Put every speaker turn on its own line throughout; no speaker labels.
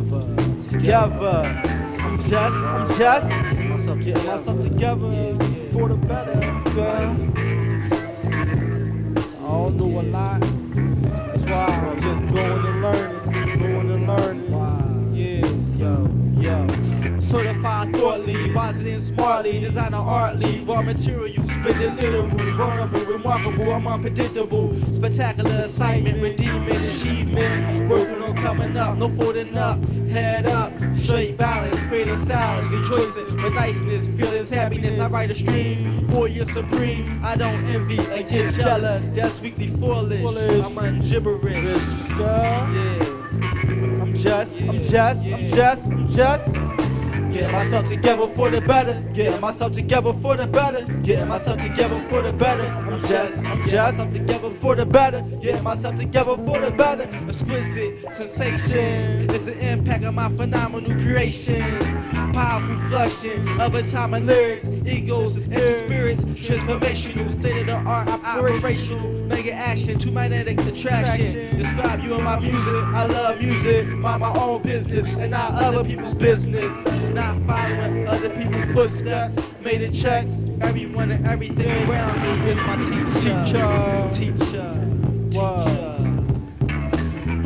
together. I'm just, I'm just getting myself together for the better. Girl. I don't know a lot. That's why I'm just going and learning, going and learning.
Certified thoughtly, wiser and smartly, designer artly, raw material, spit it literal, vulnerable, remarkable, I'm unpredictable, spectacular excitement, redeeming, achievement, coming up, no folding up, head up, straight balance, creating silence, rejoicing with niceness, feeling happiness, I write a stream, warrior supreme, I don't envy or get jealous, that's weekly foolish. I'm ungibberish,
Girl.
yeah.
I'm just, I'm just, I'm just, I'm just.
Getting myself together for the better. Getting myself together for the better. Getting myself together for the better. I'm just, I'm just, I'm together for the better. Getting myself together for the better. Exquisite sensations. It's the impact of my phenomenal creations. Powerful flushing of a time and lyrics. Egos and spirits. Transformational, state of the art, operational. Mega action to magnetic attraction. Describe you in my music. I love music. Mind my own business and not other people's business. Not following other people's footsteps. Made it checks. Everyone and everything around me is my teacher.
Teacher.
Teacher. Teacher.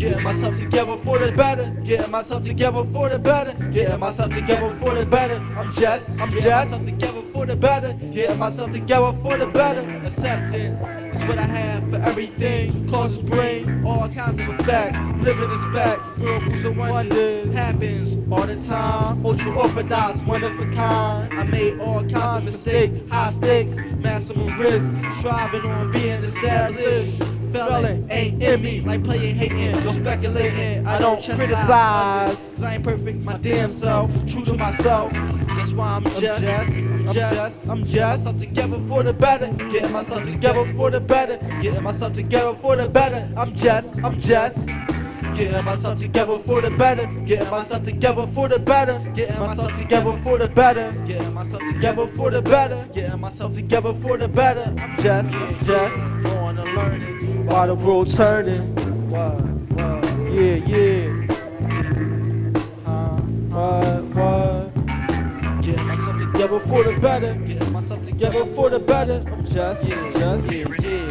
Getting myself together for the better. Getting myself together for the better. Getting myself together for the better. I'm just, I'm just myself together for the better. Getting myself together for the better. Acceptance is what I have for everything. Causes brain, all kinds of effects. Living is facts. Miracles and wonders happens all the time. Ultra orthodox, one of a kind. I made all kinds of mistakes. High stakes, maximum risk. Striving on being established. Felon ain't in me, like playing hating, no speculating. I don't
criticize.
Cause I ain't perfect, my damn self. True to myself. That's why I'm just, I'm
I'm
just,
just,
I'm myself together for the better. Getting myself together for the better. Getting myself together for the better. I'm just, I'm just. Getting myself together for the better. Getting myself together for the better. Getting myself together for the better. Getting myself together for the better. Getting myself together for the better. I'm just, I'm just going to learn
While the world turning.
What, what,
Yeah, yeah.
huh?
What?
Getting myself together for the better. Getting myself together for the better.
I'm just,
Yeah,
just.
yeah.